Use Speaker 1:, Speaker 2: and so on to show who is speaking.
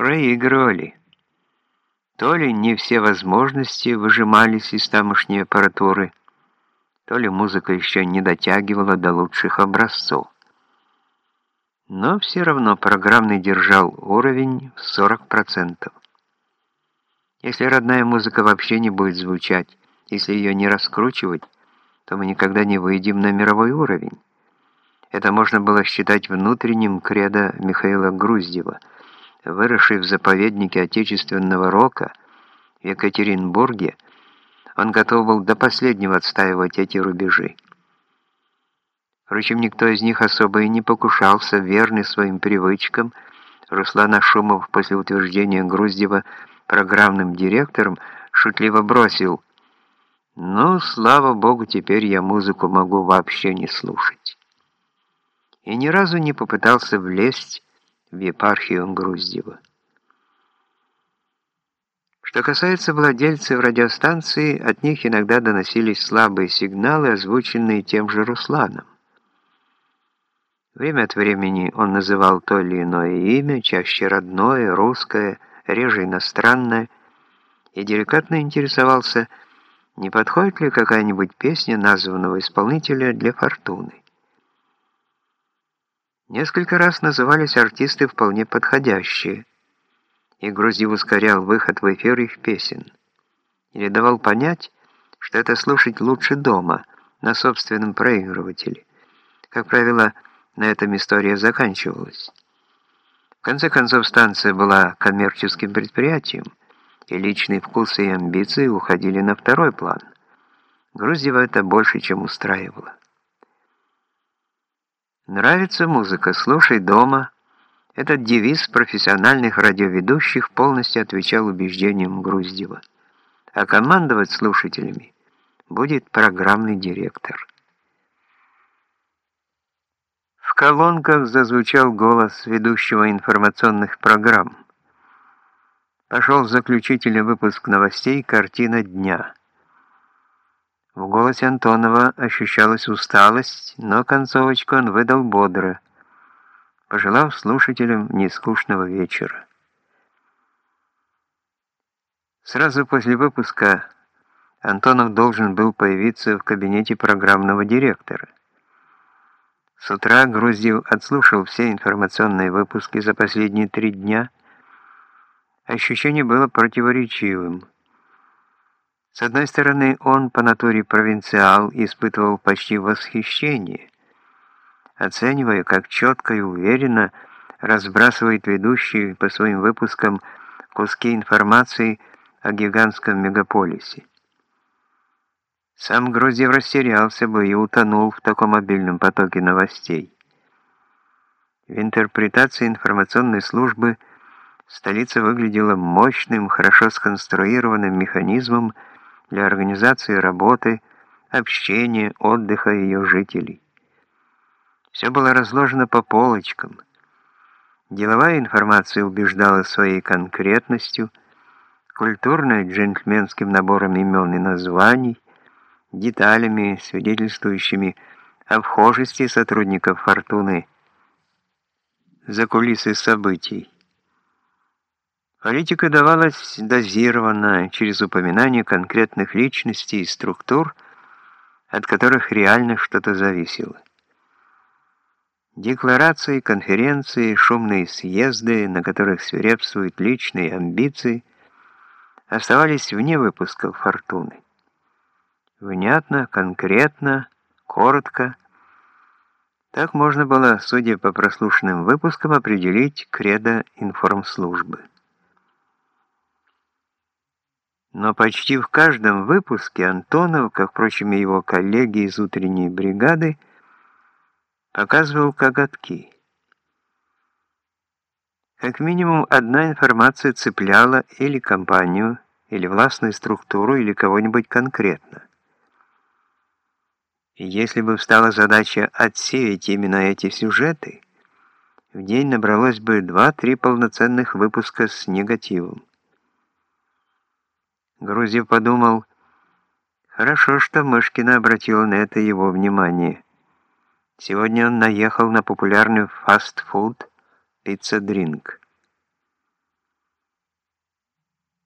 Speaker 1: проигрывали. То ли не все возможности выжимались из тамошней аппаратуры, то ли музыка еще не дотягивала до лучших образцов. Но все равно программный держал уровень в 40%. Если родная музыка вообще не будет звучать, если ее не раскручивать, то мы никогда не выйдем на мировой уровень. Это можно было считать внутренним кредо Михаила Груздева, выросший в заповеднике отечественного рока в Екатеринбурге, он готов был до последнего отстаивать эти рубежи. Впрочем, никто из них особо и не покушался, верный своим привычкам. Руслан Ашумов после утверждения Груздева программным директором шутливо бросил «Ну, слава богу, теперь я музыку могу вообще не слушать» и ни разу не попытался влезть в епархию Груздева. Что касается владельцев радиостанции, от них иногда доносились слабые сигналы, озвученные тем же Русланом. Время от времени он называл то или иное имя, чаще родное, русское, реже иностранное, и деликатно интересовался, не подходит ли какая-нибудь песня названного исполнителя для «Фортуны». Несколько раз назывались артисты вполне подходящие, и Грузив ускорял выход в эфир их песен, или давал понять, что это слушать лучше дома, на собственном проигрывателе. Как правило, на этом история заканчивалась. В конце концов, станция была коммерческим предприятием, и личные вкусы и амбиции уходили на второй план. Груздева это больше, чем устраивало. Нравится музыка, слушай дома. Этот девиз профессиональных радиоведущих полностью отвечал убеждениям Груздева. А командовать слушателями будет программный директор. В колонках зазвучал голос ведущего информационных программ. Пошел заключительный выпуск новостей «Картина дня». В голосе Антонова ощущалась усталость, но концовочку он выдал бодро, пожелав слушателям нескучного вечера. Сразу после выпуска Антонов должен был появиться в кабинете программного директора. С утра Груздев отслушал все информационные выпуски за последние три дня. Ощущение было противоречивым. С одной стороны, он по натуре провинциал испытывал почти восхищение, оценивая, как четко и уверенно разбрасывает ведущий по своим выпускам куски информации о гигантском мегаполисе. Сам Грузев растерялся бы и утонул в таком обильном потоке новостей. В интерпретации информационной службы столица выглядела мощным, хорошо сконструированным механизмом, для организации работы, общения, отдыха ее жителей. Все было разложено по полочкам. Деловая информация убеждала своей конкретностью, культурная джентльменским набором имен и названий, деталями, свидетельствующими о вхожести сотрудников «Фортуны» за кулисы событий. Политика давалась дозированно, через упоминание конкретных личностей и структур, от которых реально что-то зависело. Декларации, конференции, шумные съезды, на которых свирепствуют личные амбиции, оставались вне выпусков «Фортуны». Внятно, конкретно, коротко. Так можно было, судя по прослушанным выпускам, определить кредо информслужбы. Но почти в каждом выпуске Антонов, как, впрочем, и его коллеги из утренней бригады, показывал коготки. Как минимум, одна информация цепляла или компанию, или властную структуру, или кого-нибудь конкретно. И если бы встала задача отсеять именно эти сюжеты, в день набралось бы два-три полноценных выпуска с негативом. Грузев подумал, хорошо, что Мышкина обратила на это его внимание. Сегодня он наехал на популярный фастфуд «Пицца Дринк».